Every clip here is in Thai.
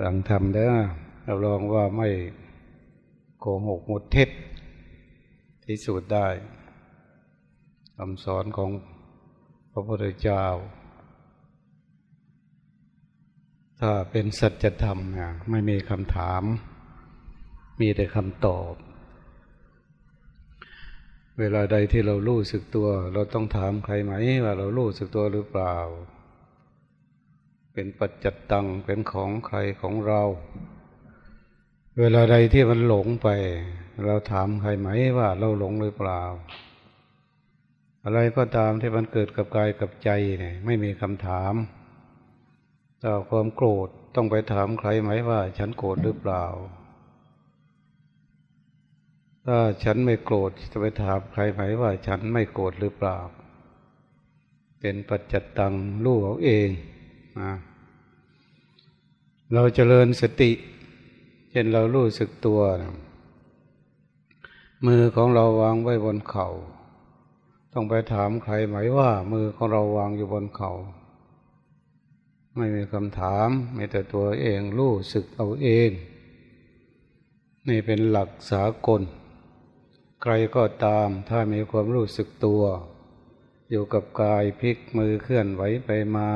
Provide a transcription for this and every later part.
หลังทำเด้เราลองว่าไม่โกหกหมดเท็จที่สุดได้คำสอนของพระพุทธเจ้า ถ้าเป็นสัจธรรมเนี่ยไม่มีคำถาม มีแต่คำตอบ เวลาใดที่เรารู้สึกตัว เราต้องถามใครไหมว่าเรารู้สึกตัวหรือเปล่า เป็นปัจจัตตังเป็นของใครของเรา เวลาใดที่มันหลงไป เราถามใครไหมว่าเราหลงหรือเปล่า อะไรก็ตามที่มันเกิดกับกายกับใจเนี่ยไม่มีคำถามถ้าความโกรธต้องไปถามใครไหมว่า ฉันโกรธหรือเปล่า ถ้าฉันไม่โกรธจะไปถามใครไหมว่า ฉันไม่โกรธหรือเปล่า เป็นปัจจัตตังรู้เอาเอง เราจเจริญสติเช่นเรารู้สึกตัวนะมือของเราวางไว้บนเขา่า ต้องไปถามใครไหมว่า มือของเราวางอยู่บนเขา่า ไม่มีคำถามมีแต่ตัวเองรู้สึกเอาเอง นี่เป็นหลักสากล ใครก็ตามถ้ามีความรู้สึกตัว อยู่กับกายพลิกมือเคลื่อนไหวไปมา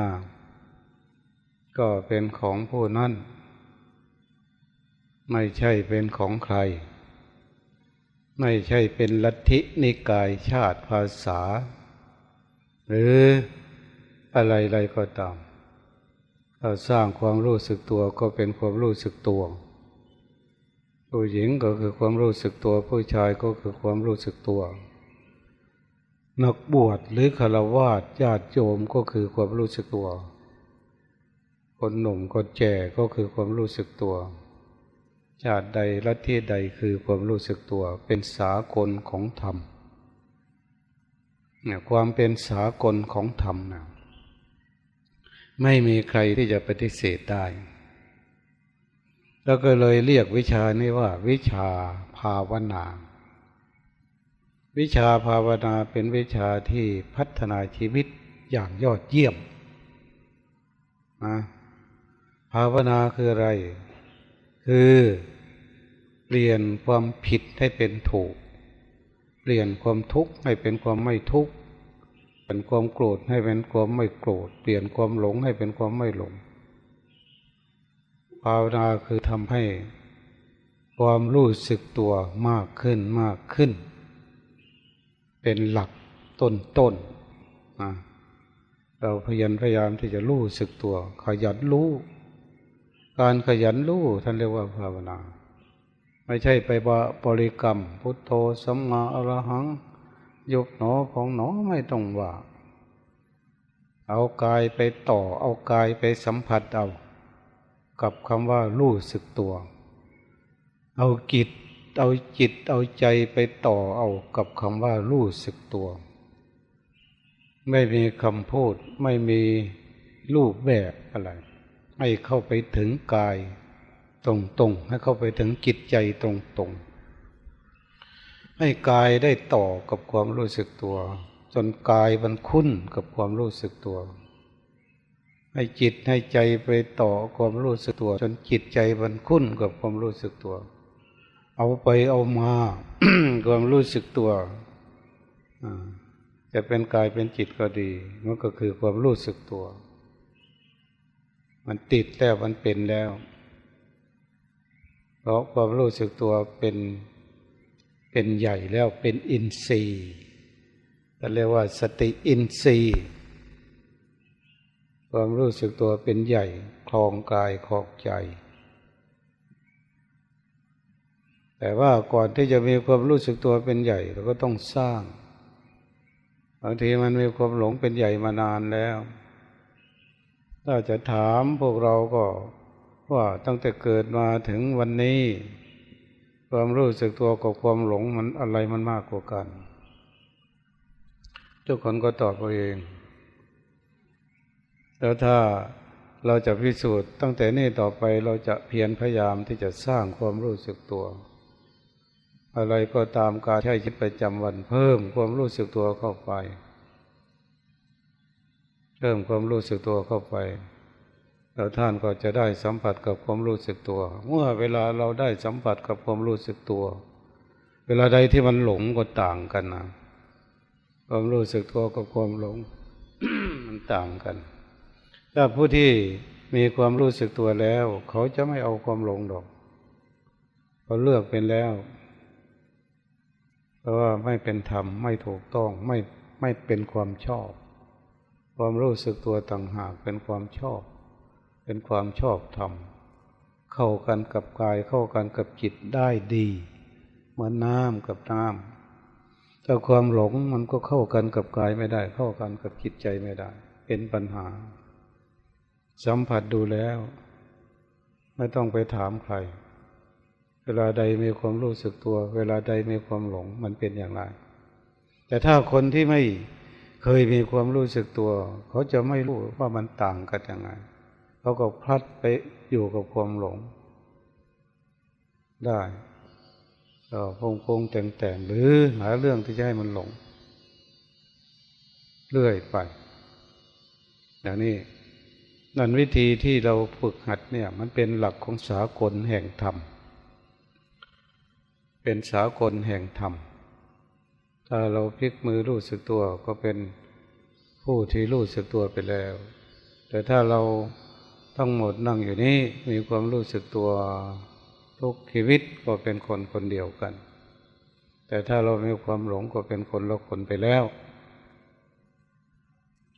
ก็เป็นของผู้นั้นไม่ใช่เป็นของใคร ไม่ใช่เป็นลัทธินิกายชาติภาษา หรืออะไรๆก็ตามเราสร้างความรู้สึกตัวก็เป็นความรู้สึกตัวผู้หญิงก็คือความรู้สึกตัว ผู้ชายก็คือความรู้สึกตัว นักบวชหรือฆราวาสญาติโยมก็คือความรู้สึกตัว คนหนุ่มคนแก่ก็คือความรู้สึกตัว ชาติใดละที่ใดคือความรู้สึกตัว เป็นสากลของธรรมเนี่ยความเป็นสากลของธรรมนะไม่มีใครที่จะปฏิเสธได้ แล้วก็เลยเรียกวิชานี้ว่า วิชาภาวนา วิชาภาวนาเป็นวิชาที่พัฒนาชีวิตอย่างยอดเยี่ยมนะ ภาวนาคืออะไร คือเปลี่ยนความผิดให้เป็นถูก เปลี่ยนความทุกข์ให้เป็นความไม่ทุกข์เปลี่ยนความโกรธให้เป็นความไม่โกรธ เปลี่ยนความหลงให้เป็นความไม่หลง ภาวนาคือทำให้ความรู้สึกตัวมากขึ้นมากขึ้น เป็นหลักต้นต้นเราพยายามพยายามที่จะรู้สึกตัว ขยันรู้ การขยันรู้ท่านเรียกว่าภาวนา ไม่ใช่ไปบริกรรม พุทโธสัมมาอรหัง ยกหนอของหนอไม่ต้องว่า เอากายไปต่อ เอากายไปสัมผัสเอา กับคำว่ารู้สึกตัว เอาจิต เอาจิต เอาใจไปต่อเอากับคำว่ารู้สึกตัว ไม่มีคำพูดไม่มีรูปแบบอะไร ให้เข้าไปถึงกายตรงๆ ให้เข้าไปถึงจิตใจตรงๆ ให้กายได้ต่อกับความรู้สึกตัว จนกายมันคุ้นกับความรู้สึกตัว ให้จิตให้ใจไปต่อความรู้สึกตัว จนจิตใจมันคุ้นกับความรู้สึกตัว เอาไปเอามาความรู้สึกตัวจะเป็นกายเป็นจิตก็ดี มันก็คือความรู้สึกตัว มันติดแล้วมันเป็นแล้ว เพราะความรู้สึกตัวเป็นเป็นใหญ่แล้วเป็นอินทรีย์ก็เรียกว่าสติอินทรีย์ ความรู้สึกตัวเป็นใหญ่คลองกายคลองใจ แต่ว่าก่อนที่จะมีความรู้สึกตัวเป็นใหญ่เราก็ต้องสร้างบางทีมันมีความหลงเป็นใหญ่มานานแล้ว ถ้าจะถามพวกเราก็ว่าตั้งแต่เกิดมาถึงวันนี้ ความรู้สึกตัวกับความหลงมันอะไรมันมากกว่ากัน ทุกคนก็ตอบตัวเอง แล้วถ้าเราจะพิสูจน์ตั้งแต่นี้ต่อไปเราจะเพียรพยายามที่จะสร้างความรู้สึกตัว อะไรก็ตามการใช้ชีวิตประจำวันเพิ่มความรู้สึกตัวเข้าไป เพิ่มความรู้สึกตัวเข้าไปแล้วท่านก็จะได้สัมผัสกับความรู้สึกตัว เมื่อเวลาเราได้สัมผัสกับความรู้สึกตัว เวลาใดที่มันหลงก็ต่างกันนะความรู้สึกตัวกับความหลงมันต่างกัน ถ้าผู้ที่มีความรู้สึกตัวแล้ว เขาจะไม่เอาความหลงดอกเขาเลือกเป็นแล้ว เพราะว่าไม่เป็นธรรมไม่ถูกต้องไม่ไม่เป็นความชอบ ความรู้สึกตัวต่างหากเป็นความชอบ เป็นความชอบธรรมเข้ากันกับกายเข้ากันกับจิตได้ดีเหมือนน้ำกับน้ำถ้าความหลงมันก็เข้ากันกับกายไม่ได้ เข้ากันกับจิตใจไม่ได้ เป็นปัญหา สัมผัสดูแล้ว ไม่ต้องไปถามใคร เวลาใดมีความรู้สึกตัว เวลาใดมีความหลงมันเป็นอย่างไร แต่ถ้าคนที่ไม่ เคยมีความรู้สึกตัว เขาจะไม่รู้ว่ามันต่างกันยังไงเขาก็พลัดไปอยู่กับความหลง ได้ก็พงพงแต่งแต่งหรือหาเรื่องที่จะให้มันหลง เรื่อยไป อย่างนี้นั่นวิธีที่เราฝึกหัดเนี่ย มันเป็นหลักของสากลแห่งธรรม เป็นสากลแห่งธรรม ถ้าเราพลิกมือรู้สึกตัวก็เป็นผู้ที่รู้สึกตัวไปแล้ว แต่ถ้าเราทั้งหมดนั่งอยู่นี้มีความรู้สึกตัวทุกชีวิตก็เป็นคนคนเดียวกัน แต่ถ้าเรามีความหลงก็เป็นคนละคนไปแล้ว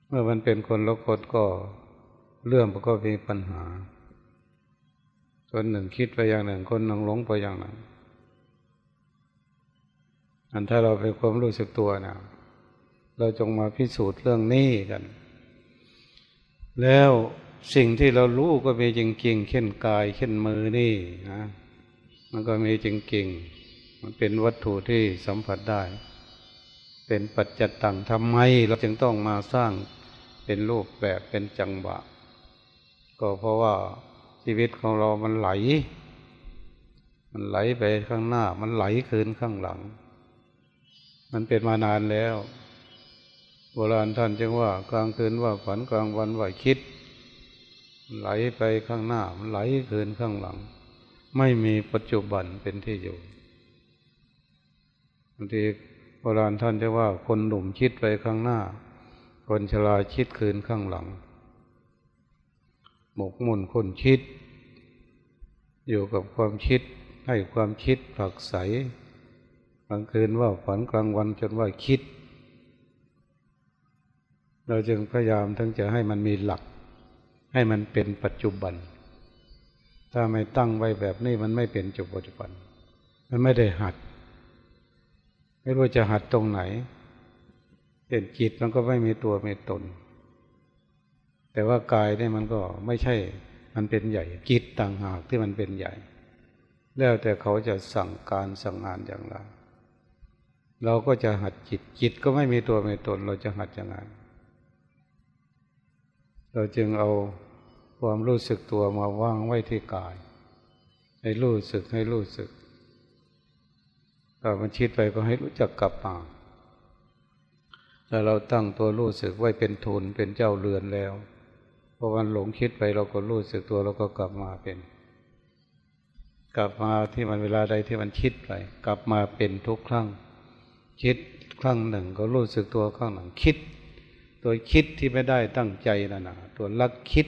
เมื่อมันเป็นคนละคนก็เรื่องมันก็มีปัญหา คนหนึ่งคิดไปอย่างหนึ่ง คนหนึ่งหลงไปอย่างหนึ่ง อันถ้าเราเป็นความรู้สึกตัวนะเราจงมาพิสูจน์เรื่องนี้กัน แล้วสิ่งที่เรารู้ก็มีจริงๆเช่นกายเช่นมือนี่นะมันก็มีจริงๆมันเป็นวัตถุที่สัมผัสได้ เป็นปัจจัตตังทำไม เราจึงต้องมาสร้างเป็นรูปแบบเป็นจังหวะ ก็เพราะว่าชีวิตของเรามันไหล มันไหลไปข้างหน้า มันไหลคืนข้างหลัง มันเป็นมานานแล้ว โบราณท่านจึงว่า กลางคืนว่าฝันกลางวันว่าคิด ไหลไปข้างหน้าไหลคืนข้างหลัง ไม่มีปัจจุบันเป็นที่อยู่บางทีโบราณท่านจะว่าคนหนุ่มคิดไปข้างหน้า คนชราคิดคืนข้างหลัง หมกมุ่นคนคิด อยู่กับความคิดให้ความคิดผักใส ลางคืนว่าฝันกลางวันจนว่าคิด เราจึงพยายามทั้งจะให้มันมีหลัก ให้มันเป็นปัจจุบัน ถ้าไม่ตั้งไว้แบบนี้มันไม่เป็นจุดปัจจุบัน มันไม่ได้หัด ไม่รู้จะหัดตรงไหนเป็นจิตมันก็ไม่มีตัวมีตน แต่ว่ากายเนี่ยมันก็ไม่ใช่มันเป็นใหญ่จิตต่างหากที่มันเป็นใหญ่ แล้วแต่เขาจะสั่งการสั่งงานอย่างไร เราก็จะหัดจิต จิตก็ไม่มีตัวไม่ตน เราจะหัดยังไงเราจึงเอาความรู้สึกตัวมาว่างไว้ที่กาย ให้รู้สึกให้รู้สึกถ้ามันชิดไปก็ให้รู้จักกลับมาถ้าเราตั้งตัวรู้สึกไว้เป็นทุนเป็นเจ้าเรือนแล้วพอวันหลงคิดไปเราก็รู้สึกตัวเราก็กลับมาเป็น กลับมาที่มันเวลาใดที่มันคิดไป กลับมาเป็นทุกครั้ง คิดครั้งหนึ่งก็รู้สึกตัวครั้งหนึ่งคิด ตัวคิดที่ไม่ได้ตั้งใจนั่นนะตัวลักคิด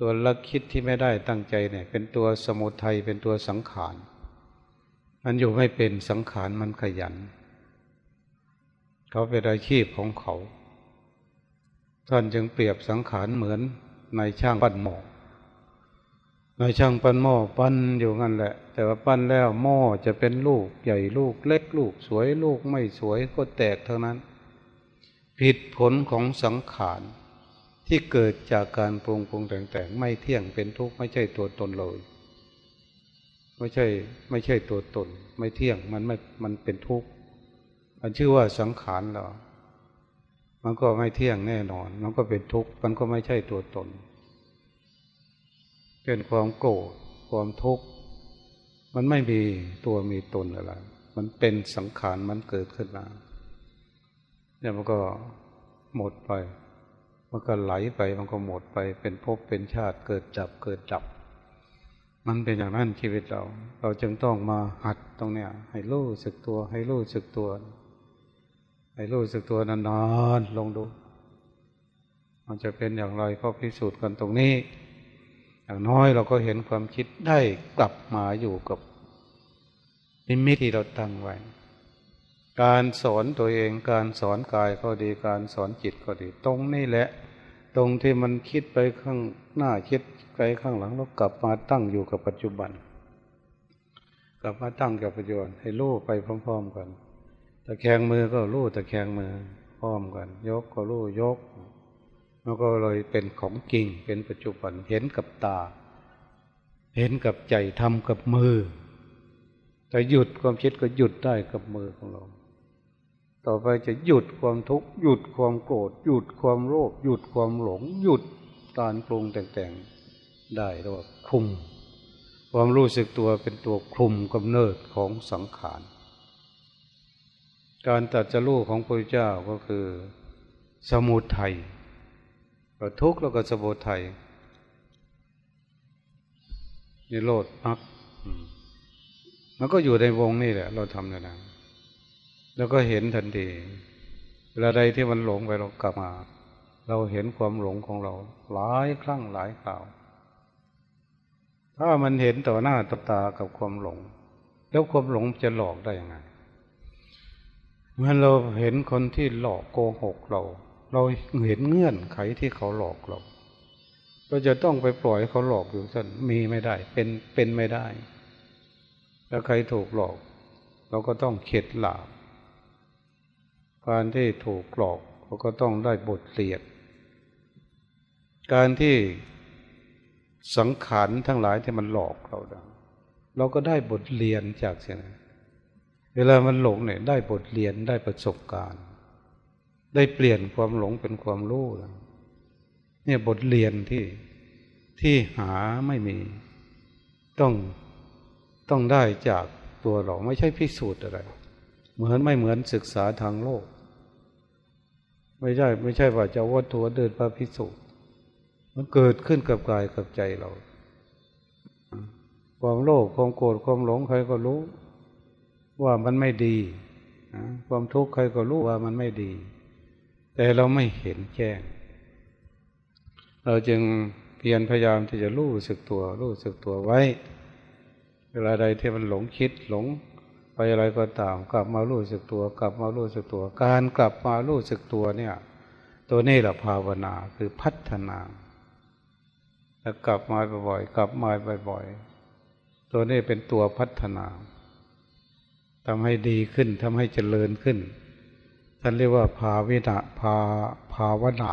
ตัวลักคิดที่ไม่ได้ตั้งใจเนี่ย เป็นตัวสมุทัยเป็นตัวสังขารมันอยู่ไม่เป็นสังขารมันขยัน เขาเป็นอาชีพของเขา ท่านจึงเปรียบสังขารเหมือนในช่างปั้นหมอก นายช่างปั้นหม้อปั้นอยู่งั้นแหละ แต่ว่าปั้นแล้วหม้อจะเป็นลูกใหญ่ลูกเล็กลูกสวยลูกไม่สวยก็แตกเท่านั้น ผิดผลของสังขารที่เกิดจากการปรุงปรุงแต่งแต่งไม่เที่ยงเป็นทุกข์ไม่ใช่ตัวตนเลยไม่ใช่ไม่ใช่ตัวตน ไม่เที่ยงมันไม่มันเป็นทุกข์มันชื่อว่าสังขารเรามันก็ไม่เที่ยงแน่นอน มันก็เป็นทุกข์มันก็ไม่ใช่ตัวตน เป็นความโกรธความทุกข์มันไม่มีตัวมีตนอะไร มันเป็นสังขารมันเกิดขึ้นมาเนี่ยมันก็หมดไป มันก็ไหลไปมันก็หมดไป เป็นภพเป็นชาติเกิดดับเกิดดับ มันเป็นอย่างนั้นชีวิตเรา เราจึงต้องมาหัดตรงเนี้ยให้รู้สึกตัว ให้รู้สึกตัว ให้รู้สึกตัวนานๆลงดู มันจะเป็นอย่างไรก็พิสูจน์กันตรงนี้ อย่างน้อยเราก็เห็นความคิดได้กลับมาอยู่กับนิมิตที่เราตั้งไว้ การสอนตัวเองการสอนกายก็ดีการสอนจิตก็ดี ตรงนี้แหละ ตรงที่มันคิดไปข้างหน้าคิดไปข้างหลังแล้วกลับมาตั้งอยู่กับปัจจุบัน กลับมาตั้งกับปัจจุบันให้รู้ไปพร้อม ๆ กันตะแคงมือก็รู้ตะแคงมือพร้อมกัน ยกก็รู้ยก มันก็เลยเป็นของจริงเป็นปัจจุบันเห็นกับตา เห็นกับใจทำกับมือแต่หยุดความคิดก็หยุดได้กับมือของเรา ต่อไปจะหยุดความทุกข์หยุดความโกรธหยุดความโลภหยุดความหลง หยุดการปรุงแต่งๆได้เรียกว่าคุม ความรู้สึกตัวเป็นตัวคุมกำเนิดของสังขารการตัดจะรู้ของพระเจ้าก็คือ สมุทัย ก็ทุกข์แล้วก็สมุทัยนิโรธมรรคมันก็อยู่ในวงนี่แหละ เราทำในนั้นแล้วก็เห็นทันทีเวลาใดที่มันหลงไปเรากลับมา เราเห็นความหลงของเรา หลายครั้งหลายคราว ถ้ามันเห็นต่อหน้าต่อตากับความหลง แล้วความหลงจะหลอกได้ยังไงเมื่อเราเห็นคนที่หลอกโกหกเรา เราเห็นเงื่อนไขที่เขาหลอกเราเราจะต้องไปปล่อยเขาหลอกอยู่สั้นมีไม่ได้ เป็นเป็นไม่ได้ ถ้าใครถูกหลอก เราก็ต้องเข็ดหลาบการที่ถูกหลอกเขาก็ต้องได้บทเรียนการที่สังขารทั้งหลายที่มันหลอกเราเราก็ได้บทเรียนจากเสียนะเวลามันหลงเนี่ยได้บทเรียนได้ประสบการณ์ ได้เปลี่ยนความหลงเป็นความรู้เนี่ยบทเรียนที่ที่หาไม่มี ต้องต้องได้จากตัวเราไม่ใช่พิสูจน์อะไร เหมือนไม่เหมือนศึกษาทางโลก ไม่ใช่ไม่ใช่ว่าจะวัตถุเดินมาพิสูจน์มันเกิดขึ้นกับกายกับใจเรา ความโลภความโกรธความหลงใครก็รู้ ว่ามันไม่ดี ความทุกข์ใครก็รู้ว่ามันไม่ดี แต่เราไม่เห็นแจ้ง เราจึงเพียรพยายามที่จะรู้สึกตัว รู้สึกตัวไว้ เวลาใดที่มันหลงคิดหลงไปอะไรก็ตาม กลับมารู้สึกตัว กลับมารู้สึกตัว การกลับมารู้สึกตัวเนี่ย ตัวนี้แหละภาวนาคือพัฒนาแล้วกลับมาบ่อยๆ กลับมาบ่อยๆ ตัวนี้เป็นตัวพัฒนาทำให้ดีขึ้นทำให้เจริญขึ้น ท่านเรียกว่าภาวินาภาภาวนา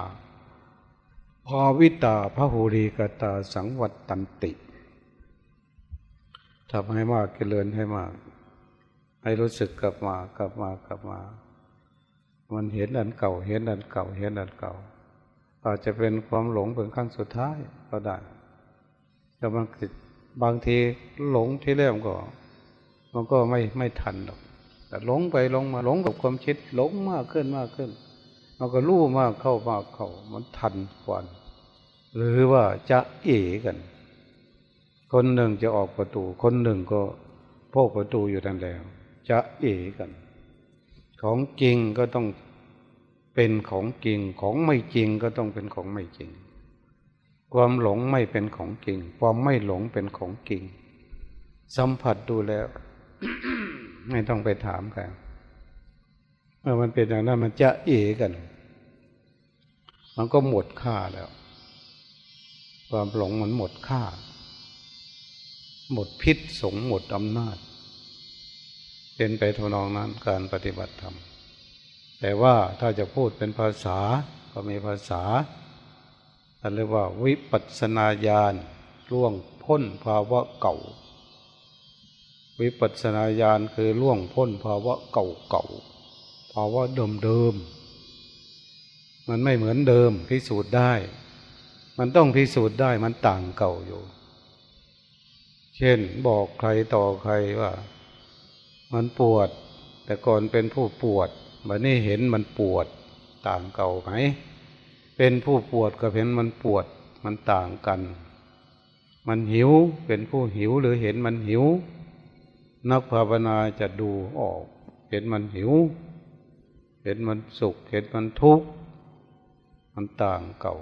ภาวิตาพระหูรีกตาสังวัตตันติทำให้มากเจริญให้มาก ให้รู้สึกกลับมากลับมากลับมา มันเห็นอันเก่า เห็นอันเก่า เห็นอันเก่า อาจจะเป็นความหลงเป็นครั้งสุดท้ายก็ได้แต่บางบางทีหลงที่เริ่มก็ มันก็ไม่ไม่ทันหรอก แต่หลงไปหลงมาหลงกับความคิดหลงมากขึ้นมากขึ้นมันก็รู้มากเข้ามากเข้ามันทันกว่าหรือว่าจะเอ๋กัน คนหนึ่งจะออกประตู คนหนึ่งก็พกประตูอยู่นั่นแล้ว จะเอ๋กัน ของจริงก็ต้องเป็นของจริงของไม่จริงก็ต้องเป็นของไม่จริง ความหลงไม่เป็นของจริง ความไม่หลงเป็นของจริง สัมผัสดูแล้ว ไม่ต้องไปถามใครเมื่อมันเป็นอย่างนั้นมันจะเอกัน มันก็หมดค่าแล้ว ความหลงมันหมดค่า หมดพิษสงหมดอำนาจ เป็นไปทนองนั้นการปฏิบัติธรรม แต่ว่าถ้าจะพูดเป็นภาษาก็มีภาษาอันเรียกว่าวิปัสนาญาณล่วงพ้นภาวะเก่า วิปัสนาญาณคือล่วงพ้นภาวะเก่าเก่าภาวะเดิมเดิมมันไม่เหมือนเดิมพิสูจน์ได้ มันต้องพิสูจน์ได้มันต่างเก่าอยู่ เช่นบอกใครต่อใครว่า มันปวด แต่ก่อนเป็นผู้ปวดวันนี้เห็นมันปวดต่างเก่าไหมเป็นผู้ปวดกับเห็นมันปวดมันต่างกัน มันหิวเป็นผู้หิวหรือเห็นมันหิว นักภาวนาจะดูออก เห็นมันหิว เห็นมันสุข เห็นมันทุกข์ มันต่างเก่า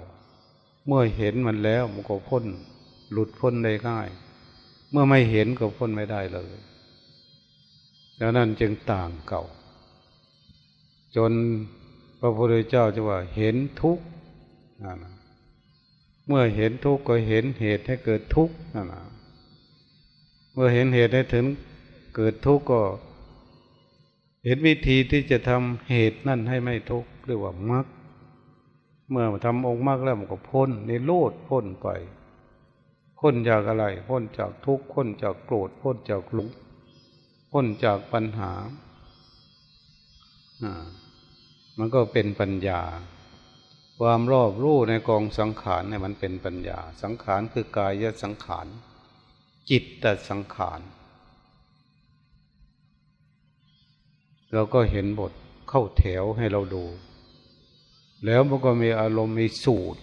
เมื่อเห็นมันแล้วมันก็พ้น หลุดพ้นได้ง่าย เมื่อไม่เห็นก็พ้นไม่ได้เลยดังนั้นจึงต่างเก่า จนพระพุทธเจ้าจะว่าเห็นทุกข์นั่นนะเมื่อเห็นทุกข์ก็เห็นเหตุให้เกิดทุกข์นั่นนะเมื่อเห็นเหตุให้ถึง เกิดทุกข์ก็เห็นวิธีที่จะทำเหตุนั่นให้ไม่ทุกข์เรียกว่ามรรคเมื่อทำองค์มรรคแล้วมันก็พ้นในโลดพ้นไปพ้นจากอะไรพ้นจากทุกข์พ้นจากโกรธพ้นจากหลงพ้นจากปัญหาอ่ามันก็เป็นปัญญา ความรอบรู้ในกองสังขารเนี่ยมันเป็นปัญญา สังขารคือกายสังขาร จิตตสังขาร เราก็เห็นบทเข้าแถวให้เราดู แล้วมันก็มีอารมณ์มีสูตร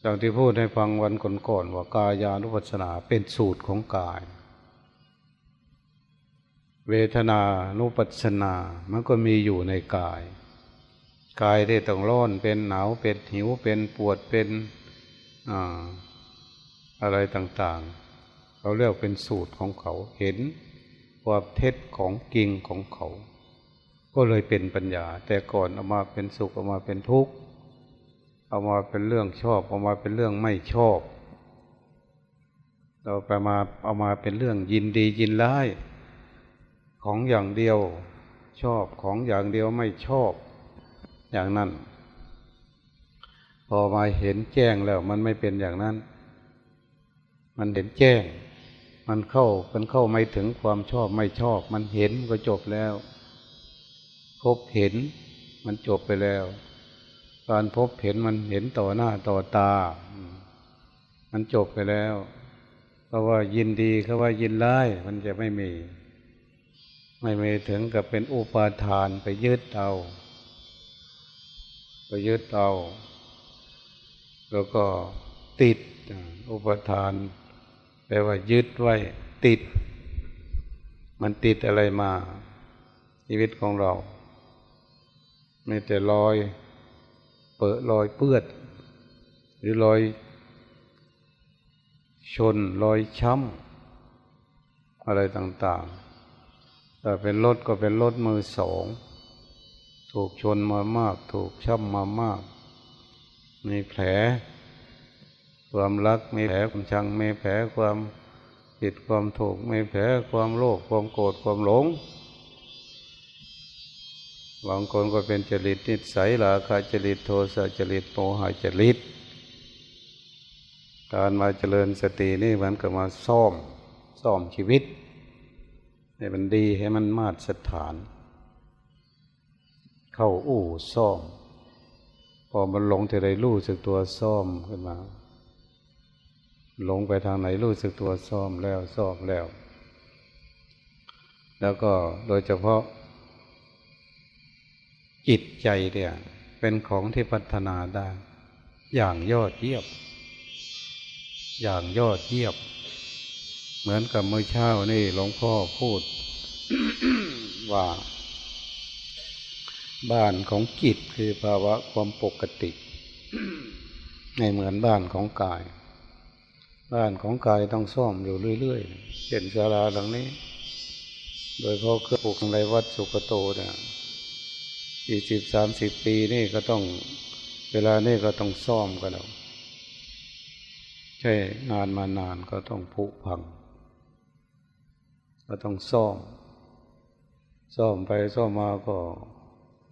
อย่างที่พูดให้ฟังวันก่อนๆว่ากายานุปัสสนาเป็นสูตรของกาย เวทนานุปัสสนามันก็มีอยู่ในกาย กายที่ต้องร้อนเป็นหนาวเป็นหิวเป็นปวดเป็นออะไรต่างๆเขาเรียกเป็นสูตรของเขาเห็น ความเท็จของจริงของเขา ก็เลยเป็นปัญญา แต่ก่อนเอามาเป็นสุขเอามาเป็นทุกข์เอามาเป็นเรื่องชอบเอามาเป็นเรื่องไม่ชอบ เราไปมาเอามาเป็นเรื่องยินดียินร้ายของอย่างเดียวชอบของอย่างเดียวไม่ชอบอย่างนั้น พอมาเห็นแจ้งแล้วมันไม่เป็นอย่างนั้น มันเห็นแจ้ง มันเข้ามันเข้าไม่ถึงความชอบไม่ชอบ มันเห็นก็จบแล้ว พบเห็นมันจบไปแล้ว การพบเห็นมันเห็นต่อหน้าต่อตา มันจบไปแล้วเพราะว่ายินดีเขาว่ายินร้ายมันจะไม่มี ไม่มีถึงกับเป็นอุปาทานไปยึดเอาก็ยึดเอาแล้วก็ติดอุปทาน ลว่ายึดไว้ติด มันติดอะไรมา ชีวิตของเรา ไม่แต่รอย เปิดรอยเปื้อนหรือรอย ชนรอยช้ำอะไรต่างๆ แต่เป็นรถก็เป็นรถมือสอง ถูกชนมามาก ถูกช้ำมามาก มีแผล ความรักมีแผลความชังมีแผลความผิดความถูกมีแผลความโลภความโกรธความหลงบางคนก็เป็นจริตนิสัยลาคาจริตโทสะจริตโมหะจริต การมาเจริญสตินี่มันก็มาซ่อมซ่อมชีวิต ให้มันดีให้มันมาตรสถาน เข้าอู่ซ่อม พอมันลงที่ใดรู้สึกตัวซ่อมขึ้นมา หลงไปทางไหนรู้สึกตัวซ่อมแล้วซ่อมแล้ว แล้วก็โดยเฉพาะ จิตใจเนี่ยเป็นของที่พัฒนาได้ อย่างยอดเยี่ยมอย่างยอดเยี่ยมเหมือนกับเมื่อเช้านี่หลวงพ่อพูดว่า บ้านของจิตคือภาวะความปกติ ในเหมือนบ้านของกาย บ้านของกายต้องซ่อมอยู่เรื่อยๆเห็นศาลาหลังนี้ โดยเพราะเครื่องปลูกในวัดสุกโตเนี่ยสี่สิบสามสิบปีนี่ก็ต้องเวลานี่ก็ต้องซ่อมกันแล้วใช่งานมานานก็ต้องผุพัง ก็ต้องซ่อม ซ่อมไปซ่อมมาก็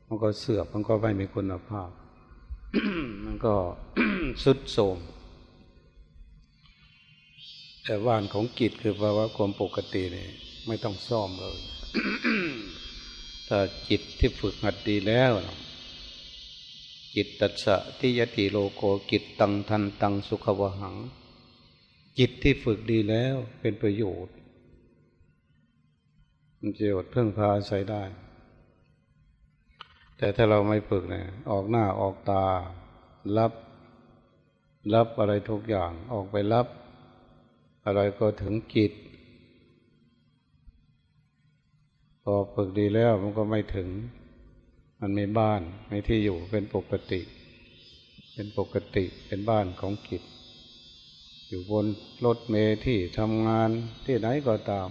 มันก็เสื่อมมันก็ไม่มีคุณภาพ มันก็สุดโทรม แต่ว่านของกิจคือภาวะความปกติเนี่ยไม่ต้องซ่อมเลยถ้าจิตที่ฝึกหัดดีแล้ว จิตตัสสะที่ยติโลโกกิตตังทันตังสุขวหัง จิตที่ฝึกดีแล้วเป็นประโยชน์มันประโยชน์เพิ่งพาใช้ได้ แต่ถ้าเราไม่ฝึกเนี่ยออกหน้าออกตา รับ รับอะไรทุกอย่างออกไปรับ อะไรก็ถึงกิจพอฝึกดีแล้วมันก็ไม่ถึง มันไม่บ้านไม่ที่อยู่เป็นปกติ เป็นปกติเป็นบ้านของกิจอยู่บนรถเมล์ที่ทำงานที่ไหนก็ตาม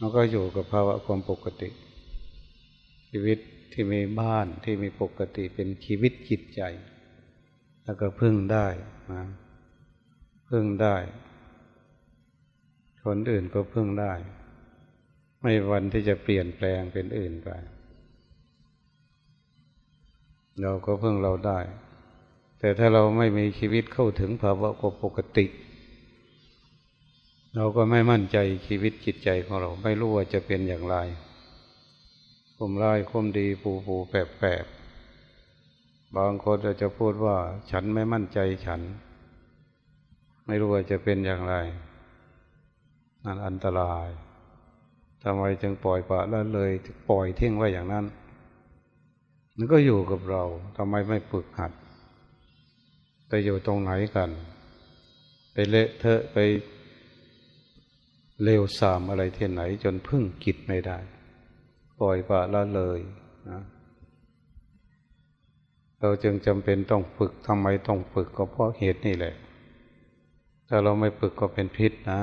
มันก็อยู่กับภาวะความปกติ ชีวิตที่มีบ้านที่มีปกติเป็นชีวิตจิตใจ แล้วก็พึ่งได้นะพึ่งได้ คนอื่นก็พึ่งได้ ไม่วันที่จะเปลี่ยนแปลงเป็นอื่นไป เราก็พึ่งเราได้ แต่ถ้าเราไม่มีชีวิตเข้าถึงภาวะปกติ เราก็ไม่มั่นใจชีวิตจิตใจของเราไม่รู้ว่าจะเป็นอย่างไรคมร้ายคมดีปูปูแปบแปบบางคนอาจจะพูดว่า ฉันไม่มั่นใจฉัน ไม่รู้ว่าจะเป็นอย่างไร นั่นอันตรายทำไมจึงปล่อยปละละเลยปล่อยเทิ้งไว้อย่างนั้นมันก็อยู่กับเราทำไมไม่ฝึกหัด ไปอยู่ตรงไหนกัน ไปเละเทอะไปเลวสามอะไรที่ไหน จนพึ่งกิจไม่ได้ ปล่อยปละละเลยนะเราจึงจำเป็นต้องฝึกทำไมต้องฝึกก็เพราะเหตุนี่แหละ ถ้าเราไม่ฝึกก็เป็นพิษนะ